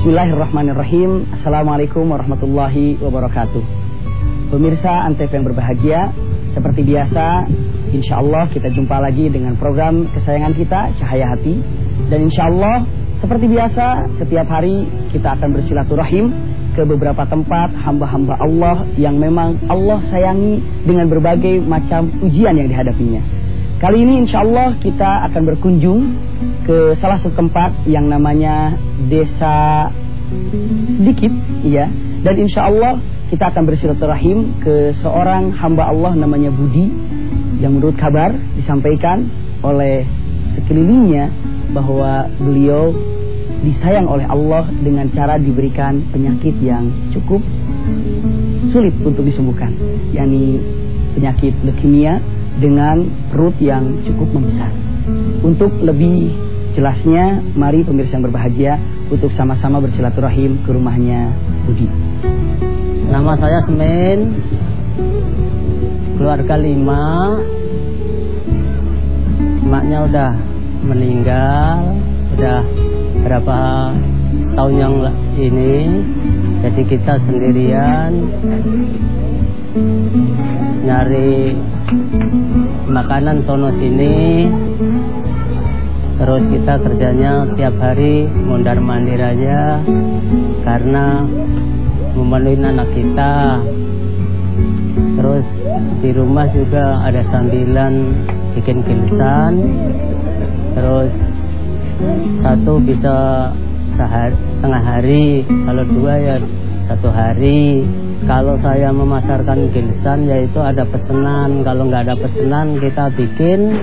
Bismillahirrahmanirrahim. Assalamualaikum warahmatullahi wabarakatuh. Pemirsa Antv yang berbahagia Seperti biasa Insya Allah kita jumpa lagi dengan program kesayangan kita Cahaya Hati. Dan insya Allah seperti biasa Setiap hari kita akan bersilaturahim Ke beberapa tempat hamba-hamba Allah Yang memang Allah sayangi Dengan berbagai macam ujian yang dihadapinya Kali ini insya Allah kita akan berkunjung ke salah satu tempat yang namanya Desa Sedikit, iya. Dan insya Allah kita akan bersilaturahim ke seorang hamba Allah namanya Budi yang menurut kabar disampaikan oleh sekelilingnya bahwa beliau disayang oleh Allah dengan cara diberikan penyakit yang cukup sulit untuk disembuhkan, yakni penyakit leukemia dengan perut yang cukup membesar. Untuk lebih jelasnya, mari pemirsa yang berbahagia untuk sama-sama bersilaturahim ke rumahnya Budi. Nama saya Semen, keluarga lima, maknya udah meninggal, udah berapa setahun yang ini, jadi kita sendirian nyari makanan sono sini. Terus kita kerjanya tiap hari mondar mandir aja karena memenuhi anak kita. Terus di rumah juga ada sambilan bikin kilsan terus satu bisa sehari, setengah hari kalau dua ya satu hari kalau saya memasarkan gilsan yaitu ada pesanan. Kalau nggak ada pesanan kita bikin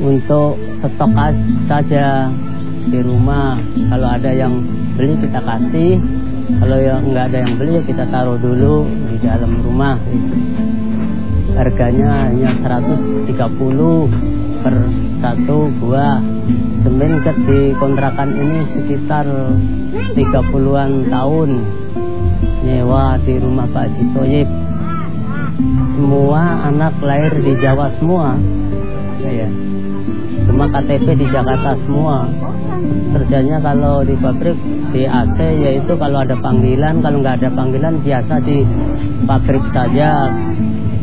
untuk stok saja di rumah. Kalau ada yang beli kita kasih. Kalau yang nggak ada yang beli kita taruh dulu di dalam rumah. Harganya hanya 130 per satu buah. Semen di kontrakan ini sekitar 30-an tahun di rumah Pak Haji Toyib. Semua anak lahir di Jawa semua. Ya semua KTP di Jakarta semua. Kerjanya kalau di pabrik di AC yaitu kalau ada panggilan kalau nggak ada panggilan biasa di pabrik saja.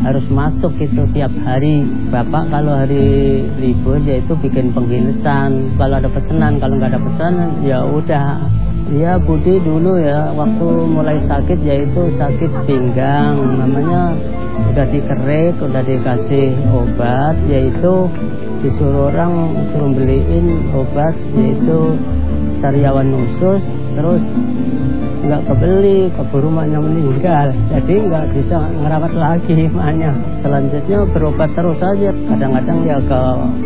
Harus masuk itu tiap hari. Bapak kalau hari libur yaitu bikin penggilisan kalau ada pesanan kalau nggak ada pesanan ya udah Ya Budi dulu ya waktu mulai sakit yaitu sakit pinggang. Namanya udah dikerek udah dikasih obat yaitu disuruh orang suruh beliin obat yaitu sariawan khusus terus nggak kebeli keburu rumahnya meninggal. Jadi nggak bisa ngerawat lagi maknya selanjutnya berobat terus saja kadang-kadang ya ke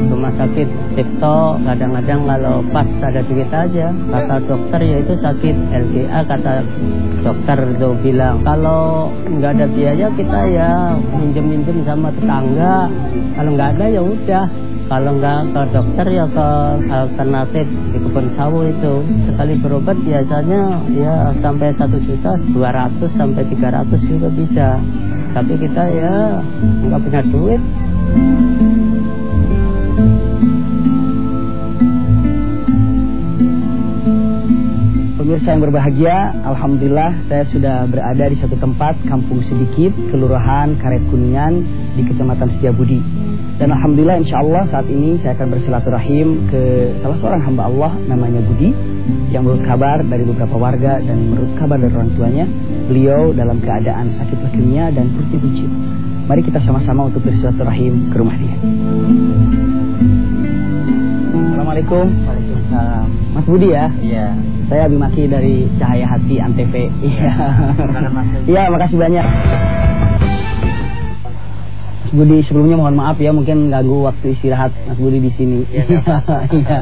rumah sakit Cipto. Kadang-kadang kalau pas ada duit aja kata dokter ya itu sakit LGA kata dokter itu bilang. Kalau nggak ada biaya kita ya minjem-minjem sama tetangga. Kalau nggak ada ya udah kalau nggak ke dokter ya ke alternatif. Di kebun sawo itu. Sekali berobat biasanya ya sampai satu juta dua ratus sampai tiga ratus juga bisa. Tapi kita ya nggak punya duit. Pemirsa yang berbahagia, Alhamdulillah saya sudah berada di satu tempat, kampung sedikit, kelurahan Karet Kuningan di Kecamatan Setiabudi. Dan Alhamdulillah insya Allah saat ini saya akan bersilaturahim ke salah seorang hamba Allah namanya Budi yang menurut kabar dari beberapa warga dan menurut kabar dari orang tuanya beliau dalam keadaan sakit leukemia dan kurti bucin. Mari kita sama-sama untuk bersilaturahim ke rumah dia. Assalamualaikum. Waalaikumsalam Mas Budi ya? Iya Saya Abimaki dari Cahaya Hati Antv. Iya. Iya, makasih banyak. Mas Budi sebelumnya mohon maaf ya mungkin ganggu waktu istirahat Mas Budi di sini. Iya, Iya.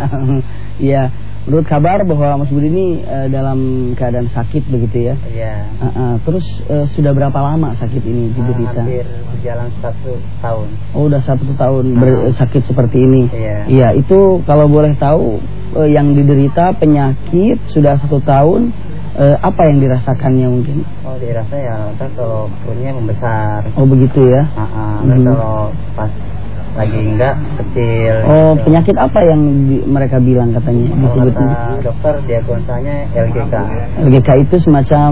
Iya. Menurut kabar bahwa Mas Budi ini uh, dalam keadaan sakit begitu ya. Iya Uh, uh, terus uh, sudah berapa lama sakit ini diderita? hampir berjalan satu tahun Oh, udah satu tahun ber- sakit seperti ini. Iya. Iya, itu kalau boleh tahu uh, yang diderita penyakit sudah satu tahun uh, apa yang dirasakannya mungkin? oh dirasa ya ntar kalau perutnya membesar Oh, begitu ya. Mhm. ntar kalau pas lagi enggak kecil. Oh, gitu. penyakit apa yang di- mereka bilang katanya? Kalau Betul-betul. kata dokter diagnosanya LGK. LGK itu semacam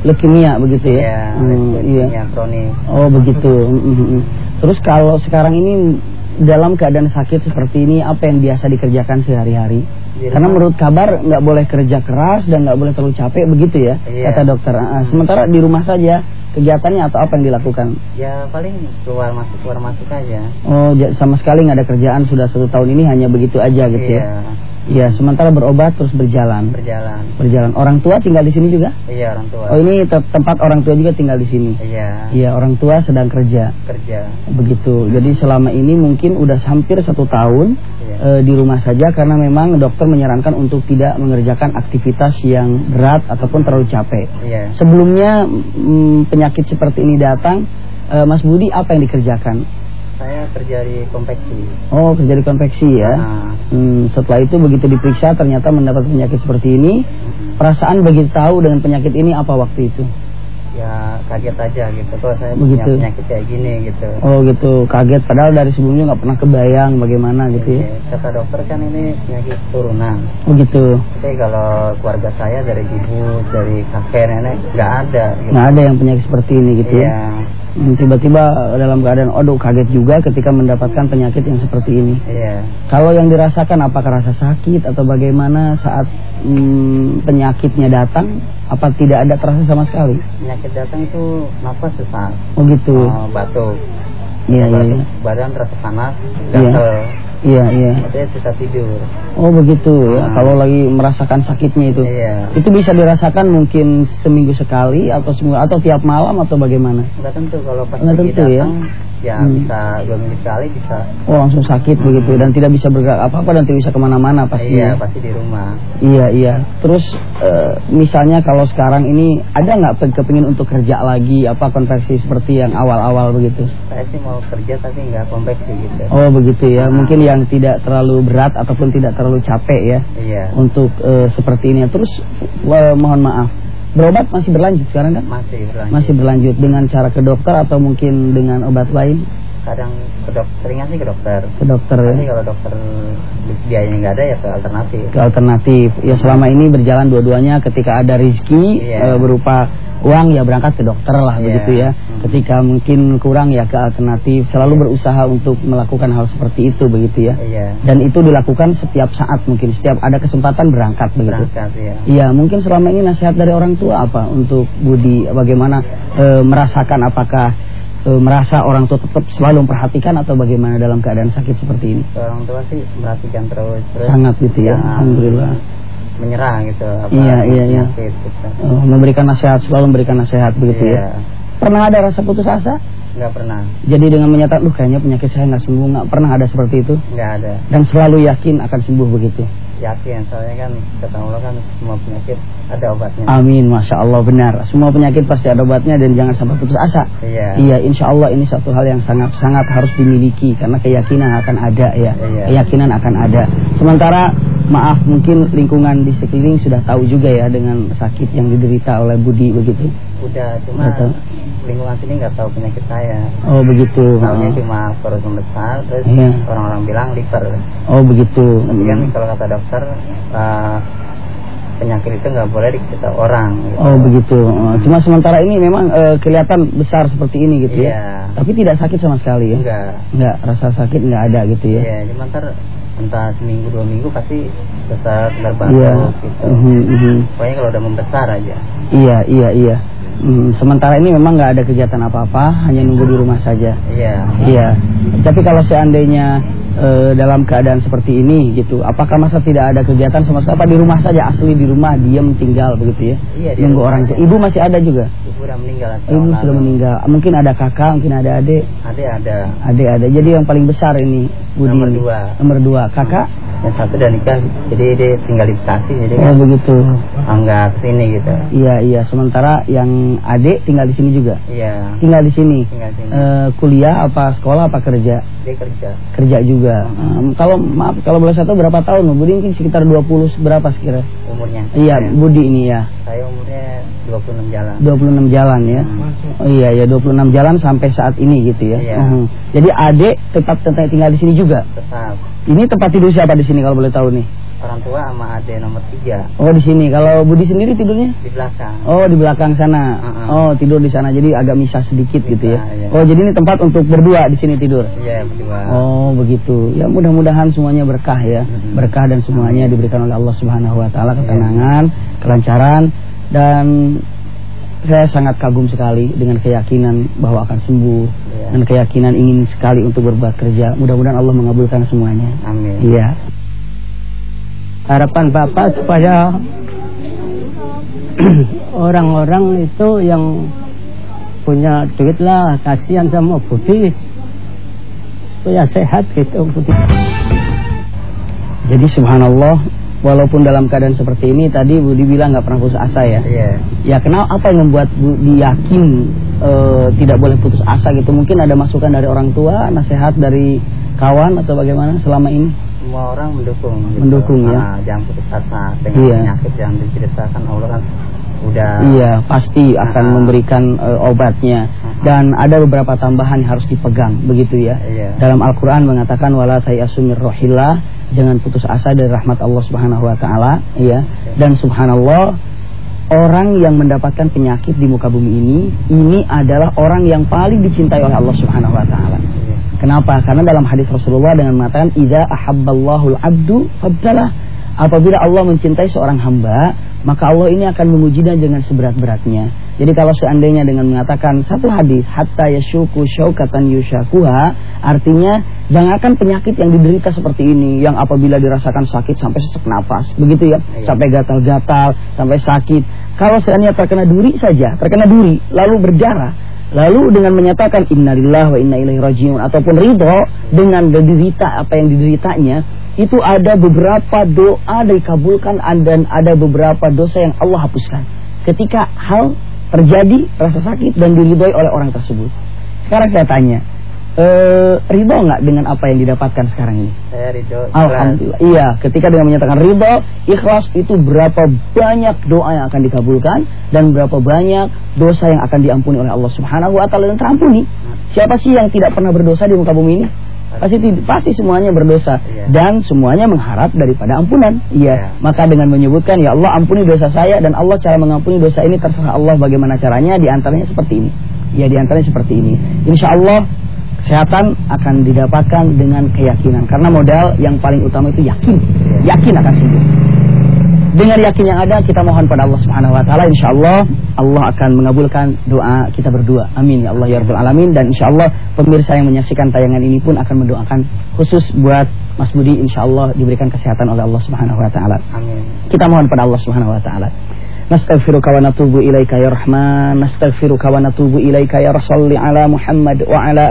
leukemia begitu ya? Iya, Hmm, iya. kronis. Oh begitu. Mm, mm. Terus kalau sekarang ini dalam keadaan sakit seperti ini apa yang biasa dikerjakan sehari-hari? Di Karena menurut kabar nggak boleh kerja keras dan nggak boleh terlalu capek begitu ya Iya. kata dokter. Ah, sementara di rumah saja kegiatannya atau apa yang dilakukan? Ya paling keluar masuk keluar masuk aja. Oh sama sekali nggak ada kerjaan sudah satu tahun ini hanya begitu aja gitu Iya, ya? Iya. Sementara berobat terus berjalan. berjalan. Berjalan. Orang tua tinggal di sini juga? Iya orang tua. Oh ini te- tempat orang tua juga tinggal di sini. Iya, Iya orang tua sedang kerja. kerja. Begitu. Jadi selama ini mungkin udah hampir satu tahun Iya. eh, di rumah saja karena memang dokter menyarankan untuk tidak mengerjakan aktivitas yang berat ataupun terlalu capek. Iya. Sebelumnya mm, penyakit seperti ini datang, eh, Mas Budi apa yang dikerjakan? Saya kerja di konveksi. Oh kerja di konveksi ya. Nah, Hmm, setelah itu begitu diperiksa ternyata mendapat penyakit seperti ini. Perasaan begitu tahu dengan penyakit ini apa waktu itu? ya kaget aja gitu. Kok saya Begitu. punya penyakit kayak gini gitu. Oh gitu, kaget padahal dari sebelumnya nggak pernah kebayang bagaimana gitu ya. Kata dokter kan ini penyakit turunan. Oh gitu. Tapi kalau keluarga saya dari ibu, dari kakek nenek nggak ada. Gitu. Nggak ada yang penyakit seperti ini gitu ya. Iya. Tiba-tiba eh, dalam keadaan aduh kaget juga ketika mendapatkan penyakit yang seperti ini. Iya. Kalau yang dirasakan apakah rasa sakit atau bagaimana saat hmm, penyakitnya datang? Apa tidak ada terasa sama sekali? Penyakit datang itu nafas sesak, Oh gitu. oh, batuk, Iya iya batuk, iya. badan terasa panas, Iya. gatel, Iya iya. katanya susah tidur. Oh begitu ya. Ah. Kalau lagi merasakan sakitnya itu. Iya. Itu bisa dirasakan mungkin seminggu sekali atau seminggu atau tiap malam atau bagaimana? Nggak tentu kalau pas Nggak lagi tentu ya. datang, ya, Hmm. bisa dua minggu sekali bisa. Oh langsung sakit begitu dan tidak bisa bergerak apa-apa dan tidak bisa ke mana-mana pasti. Iya ya? pasti di rumah. Iya iya. Terus eh, misalnya kalau sekarang ini ada nggak kepingin untuk kerja lagi apa konversi seperti yang awal-awal begitu? Saya sih mau kerja tapi nggak konveksi gitu. Oh begitu ya. Mungkin yang tidak terlalu berat ataupun tidak terlalu capek ya Iya. untuk eh, seperti ini. Terus eh, mohon maaf berobat masih berlanjut sekarang kan? Masih berlanjut. Masih berlanjut dengan cara ke dokter atau mungkin dengan obat lain Kadang ke dokter, seringnya sih ke dokter. ke dokter Tapi ya? kalau dokter biayanya nggak ada ya ke alternatif. ke alternatif. Ya selama ini berjalan dua-duanya ketika ada rizki Iya. eh, berupa uang ya berangkat ke dokter lah Iya. begitu ya. Hmm. Ketika mungkin kurang ya ke alternatif. Selalu berusaha untuk melakukan hal seperti itu begitu ya. Iya. Dan itu dilakukan setiap saat mungkin setiap ada kesempatan berangkat begitu. Berangkat ya. Iya, mungkin selama ini nasihat dari orang tua apa untuk Budi bagaimana eh, merasakan apakah eh, merasa orang tua tetap selalu memperhatikan atau bagaimana dalam keadaan sakit seperti ini? Orang tua sih merhatikan terus. terus Sangat gitu ya, jangan alhamdulillah. Menyerah gitu. Apa Iya, iya, iya. gitu. Oh, memberikan nasihat, selalu memberikan nasihat begitu Iya. ya. Pernah ada rasa putus asa? Nggak pernah. Jadi dengan menyatakan, duh kayaknya penyakit saya nggak sembuh, nggak pernah ada seperti itu. Nggak ada. Dan selalu yakin akan sembuh begitu. Yakin soalnya kan kata Allah kan semua penyakit ada obatnya. Amin, masya Allah benar. Semua penyakit pasti ada obatnya dan jangan sampai putus asa. Iya. Iya, insya Allah ini satu hal yang sangat-sangat harus dimiliki karena keyakinan akan ada ya. Iya. Keyakinan akan ada. Sementara maaf mungkin lingkungan di sekeliling sudah tahu juga ya dengan sakit yang diderita oleh Budi begitu. Udah cuma Betul. Lingkungan sini nggak tahu penyakit saya. Oh begitu. Tahunya Oh. cuma perut membesar terus Iya. orang-orang bilang liver. Oh begitu. Tapi kan Hmm. kalau kata dokter eh, penyakit itu nggak boleh dikita orang. gitu. Oh begitu. Oh, Cuma sementara ini memang eh, kelihatan besar seperti ini gitu Iya. ya. Tapi tidak sakit sama sekali ya. Enggak. Enggak, rasa sakit enggak ada gitu ya. Iya, cuma ntar entah seminggu dua minggu pasti tetap Iya. berbatuk gitu. Mhm, mhm. Pokoknya kalau udah membesar aja. Iya, iya, iya. Hmm, sementara ini memang nggak ada kegiatan apa-apa, hanya nunggu di rumah saja. Iya. Iya. Tapi kalau seandainya eh, dalam keadaan seperti ini gitu, apakah masa tidak ada kegiatan sama sekali? Apa di rumah saja asli di rumah diam tinggal begitu ya? Iya, Nunggu orang. Ibu masih ada juga? Ibu udah meninggal Ibu lalu. sudah meninggal. Mungkin ada kakak, mungkin ada adik. Ada ada. Adik ada. Jadi yang paling besar ini Budi Nomor dua. Nomor dua. Kakak? yang satu udah nikah jadi dia tinggal di Bekasi jadi Oh kan begitu. nggak ke sini gitu Iya iya. Sementara yang adik tinggal di sini juga. iya Tinggal di sini. tinggal di sini Eh, kuliah apa sekolah apa kerja? dia kerja Kerja juga. Em, kalau maaf kalau boleh satu berapa tahun? Budi mungkin sekitar 20 berapa sekira? umurnya Iya, Budi ini ya. saya umurnya 26 jalan 26 jalan ya. Oh iya ya 26 jalan sampai saat ini gitu ya. Iya. Mhm. Jadi adik tetap tetap tinggal di sini juga. tetap Ini tempat tidur siapa di sini kalau boleh tahu nih? orang tua sama adik nomor tiga Oh di sini. Kalau Budi sendiri tidurnya? di belakang Oh di belakang sana. Uh-uh. Oh tidur di sana. Jadi agak misah sedikit gitu ya. Iya. Oh jadi ini tempat untuk berdua di sini tidur. iya berdua Oh begitu. Ya mudah-mudahan semuanya berkah ya. Mhm. Berkah dan semuanya diberikan oleh Allah Subhanahu wa taala Iya. ketenangan, kelancaran dan saya sangat kagum sekali dengan keyakinan bahwa akan sembuh Iya. dan keyakinan ingin sekali untuk berbuat kerja. Mudah-mudahan Allah mengabulkan semuanya. amin Iya. harapan bapak supaya orang-orang itu yang punya duit lah kasihan sama Budi supaya sehat gitu Budi. Jadi subhanallah walaupun dalam keadaan seperti ini tadi Budi bilang nggak pernah putus asa ya. iya Ya kenapa apa yang membuat Budi yakin eh, tidak boleh putus asa gitu? Mungkin ada masukan dari orang tua, nasihat dari kawan atau bagaimana selama ini? semua orang mendukung gitu. Mendukung, ya. Ah, jangan putus asa dengan Iya. penyakit yang diceritakan Allah kan udah Iya, pasti akan Ah. memberikan eh, obatnya dan ada beberapa tambahan yang harus dipegang begitu ya. Iya. Dalam Al-Qur'an mengatakan wala tayassumir rohillah, jangan putus asa dari rahmat Allah Subhanahu wa taala, iya. Dan subhanallah orang yang mendapatkan penyakit di muka bumi ini ini adalah orang yang paling dicintai oleh Allah Subhanahu wa taala. Kenapa? Karena dalam hadis Rasulullah dengan mengatakan idza ahabballahu al-'abdu fabdalah. Apabila Allah mencintai seorang hamba, maka Allah ini akan mengujinya dengan seberat-beratnya. Jadi kalau seandainya dengan mengatakan satu hadis hatta yashuku syaukatan yushakuha, artinya jangankan penyakit yang diderita seperti ini yang apabila dirasakan sakit sampai sesak nafas, begitu ya, Iya. sampai gatal-gatal, sampai sakit. Kalau seandainya terkena duri saja, terkena duri lalu berdarah, Lalu dengan menyatakan innalillah wa inna ilaihi rajiun ataupun ridho dengan derita apa yang dideritanya, itu ada beberapa doa dikabulkan dan ada beberapa dosa yang Allah hapuskan. Ketika hal terjadi rasa sakit dan diridhoi oleh orang tersebut. Sekarang saya tanya, eh ridho nggak dengan apa yang didapatkan sekarang ini? saya Ridho. Alhamdulillah. Iya, ketika dengan menyatakan ridho, ikhlas itu berapa banyak doa yang akan dikabulkan dan berapa banyak dosa yang akan diampuni oleh Allah Subhanahu wa taala dan terampuni. Siapa sih yang tidak pernah berdosa di muka bumi ini? Pasti pasti semuanya berdosa Iya. dan semuanya mengharap daripada ampunan. Iya. Iya. Maka dengan menyebutkan ya Allah ampuni dosa saya dan Allah cara mengampuni dosa ini terserah Allah bagaimana caranya di antaranya seperti ini. Ya di antaranya seperti ini. Insya Allah kesehatan akan didapatkan dengan keyakinan karena modal yang paling utama itu yakin. Yakin akan sembuh. Dengan yakin yang ada kita mohon pada Allah Subhanahu wa taala insyaallah Allah akan mengabulkan doa kita berdua. Amin ya Allah ya rabbal alamin dan insyaallah pemirsa yang menyaksikan tayangan ini pun akan mendoakan khusus buat Mas Budi insyaallah diberikan kesehatan oleh Allah Subhanahu wa taala. amin Kita mohon pada Allah Subhanahu wa taala. Ya Rahman, nastaghfiruka wa natubu ilaika ya Rasulli ala Muhammad wa ala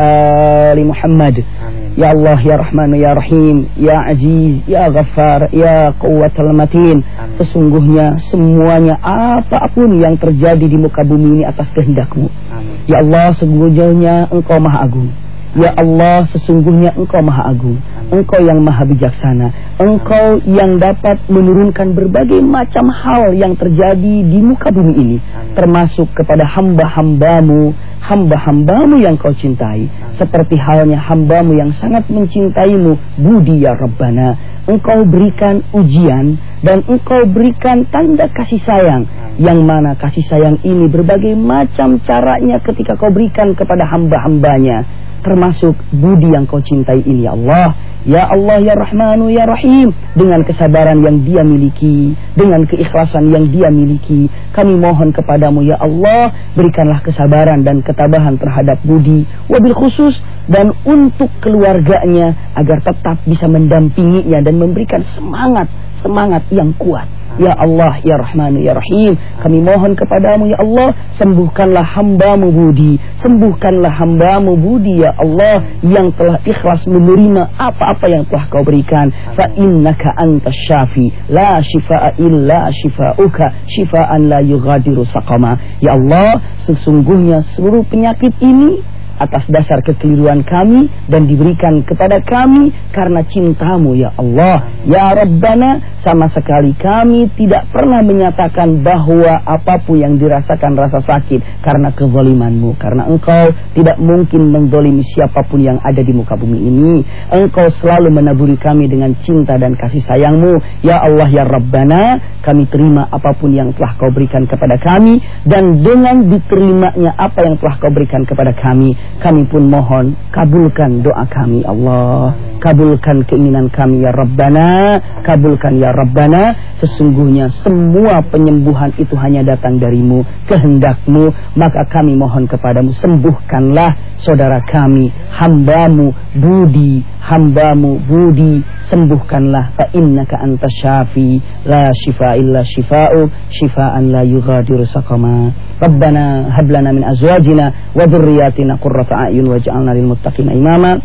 ali Muhammad. amin. Ya Allah ya Rahman ya Rahim Ya Aziz ya Ghaffar ya Quwwatal Matin. Sesungguhnya semuanya apa pun yang terjadi di muka bumi ini atas kehendakmu. Amin. Ya Allah sesungguhnya engkau maha agung Ya Allah sesungguhnya engkau maha agung Engkau yang maha bijaksana Engkau yang dapat menurunkan berbagai macam hal yang terjadi di muka bumi ini. Termasuk kepada hamba-hambamu Hamba-hambamu yang kau cintai Seperti halnya hambamu yang sangat mencintaimu Budi ya Rabbana Engkau berikan ujian Dan engkau berikan tanda kasih sayang Yang mana kasih sayang ini berbagai macam caranya ketika kau berikan kepada hamba-hambanya Termasuk budi yang kau cintai ini ya Allah. Ya Allah ya Rahmanu ya Rahim. Dengan kesabaran yang dia miliki Dengan keikhlasan yang dia miliki Kami mohon kepadamu ya Allah Berikanlah kesabaran dan ketabahan terhadap budi Wabil khusus dan untuk keluarganya Agar tetap bisa mendampinginya dan memberikan semangat semangat yang kuat. Ya Allah, Ya Rahman, Ya Rahim Kami mohon kepadamu Ya Allah Sembuhkanlah hambamu Budi. Sembuhkanlah hambamu Budi Ya Allah Yang telah ikhlas menerima apa-apa yang telah kau berikan. Fa innaka anta syafi. La shifa'a illa shifa'uka. Shifa'an la yughadiru saqama. Ya Allah Sesungguhnya seluruh penyakit ini atas dasar kekeliruan kami dan diberikan kepada kami karena cintamu ya Allah. Ya Rabbana sama sekali kami tidak pernah menyatakan bahwa apa pun yang dirasakan rasa sakit karena kezalimanmu. Karena engkau tidak mungkin mendolimi siapa pun yang ada di muka bumi ini. Engkau selalu menaburi kami dengan cinta dan kasih sayangmu. Ya Allah ya Rabbana kami terima apa pun yang telah kau berikan kepada kami dan dengan diterimanya apa yang telah kau berikan kepada kami kami pun mohon kabulkan doa kami Allah. Kabulkan keinginan kami ya Rabbana. Kabulkan ya Rabbana. Sesungguhnya semua penyembuhan itu hanya datang darimu kehendakmu. Maka kami mohon kepadamu sembuhkanlah saudara kami hambamu Budi. Hambamu Budi sembuhkanlah. Fa innaka anta syafi. La shifa illa shifa'u. Shifaan la yughadiru saqama. Rabbana hab lana min azwajina wa dhurriyyatina qurrata a'yun waj'alna lil muttaqina imama.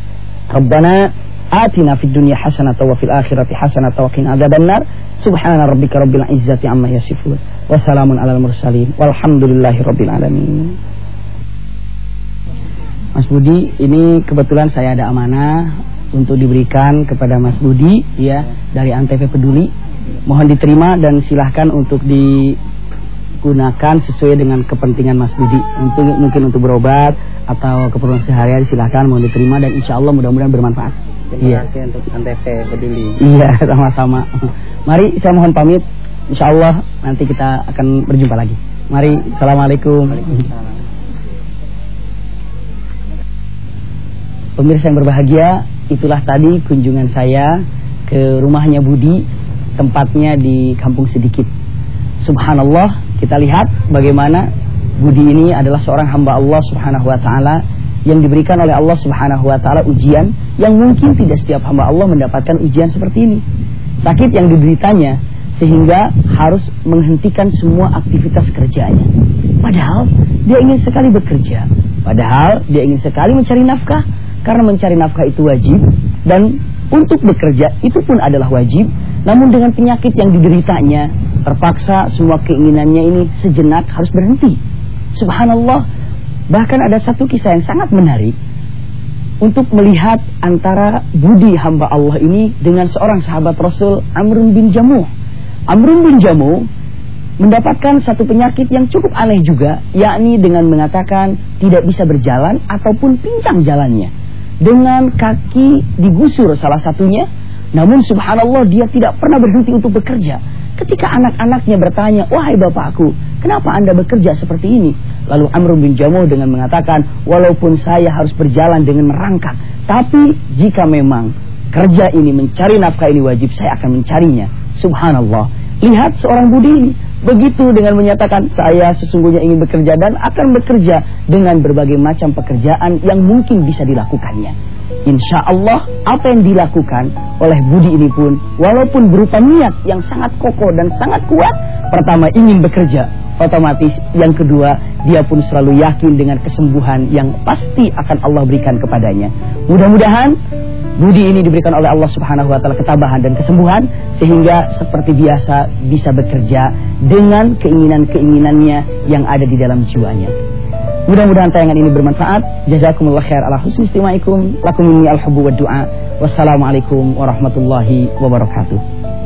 Rabbana atina fid dunya hasanatan wa fil akhirati hasanatan wa qina adzabannar. Subhana rabbika rabbil izzati amma yasifun. Wa salamun alal mursalin. Walhamdulillahi rabbil alamin. Mas Budi, ini kebetulan saya ada amanah untuk diberikan kepada Mas Budi ya dari Antv Peduli. Mohon diterima dan silahkan untuk digunakan sesuai dengan kepentingan Mas Budi. Untuk mungkin untuk berobat atau keperluan sehari-hari silahkan mohon diterima dan insya Allah mudah-mudahan bermanfaat. Terima Iya. kasih untuk Antv Peduli. Iya, sama-sama. Mari saya mohon pamit. Insya Allah nanti kita akan berjumpa lagi. Mari, assalamualaikum. Waalaikumsalam. Pemirsa yang berbahagia, itulah tadi kunjungan saya ke rumahnya Budi, tempatnya di Kampung Sedikit. Subhanallah, kita lihat bagaimana Budi ini adalah seorang hamba Allah Subhanahu wa taala yang diberikan oleh Allah Subhanahu wa taala ujian yang mungkin tidak setiap hamba Allah mendapatkan ujian seperti ini. Sakit yang dideritanya sehingga harus menghentikan semua aktivitas kerjanya. Padahal dia ingin sekali bekerja. Padahal dia ingin sekali mencari nafkah karena mencari nafkah itu wajib dan untuk bekerja itu pun adalah wajib. Namun dengan penyakit yang dideritanya terpaksa semua keinginannya ini sejenak harus berhenti. Subhanallah. Bahkan ada satu kisah yang sangat menarik untuk melihat antara budi hamba Allah ini dengan seorang sahabat Rasul Amrun bin Jamuh. Amrun bin Jamuh mendapatkan satu penyakit yang cukup aneh juga, yakni dengan mengatakan tidak bisa berjalan ataupun pincang jalannya. Dengan kaki digusur salah satunya, namun subhanallah dia tidak pernah berhenti untuk bekerja. Ketika anak-anaknya bertanya, wahai bapakku, kenapa anda bekerja seperti ini? Lalu Amr bin Jamuh dengan mengatakan, walaupun saya harus berjalan dengan merangkak, tapi jika memang kerja ini mencari nafkah ini wajib, saya akan mencarinya. Subhanallah. Lihat seorang budi ini. Begitu dengan menyatakan saya sesungguhnya ingin bekerja dan akan bekerja dengan berbagai macam pekerjaan yang mungkin bisa dilakukannya. Insya Allah apa yang dilakukan oleh Budi ini pun walaupun berupa niat yang sangat kokoh dan sangat kuat. Pertama ingin bekerja, otomatis yang kedua dia pun selalu yakin dengan kesembuhan yang pasti akan Allah berikan kepadanya. Mudah-mudahan Budi ini diberikan oleh Allah Subhanahu wa taala ketabahan dan kesembuhan sehingga seperti biasa bisa bekerja dengan keinginan-keinginannya yang ada di dalam jiwanya. Mudah-mudahan tayangan ini bermanfaat. Jazakumullah khair ala husni istimaikum. Lakum minni al-hubbu wa du'a. Wassalamualaikum warahmatullahi wabarakatuh.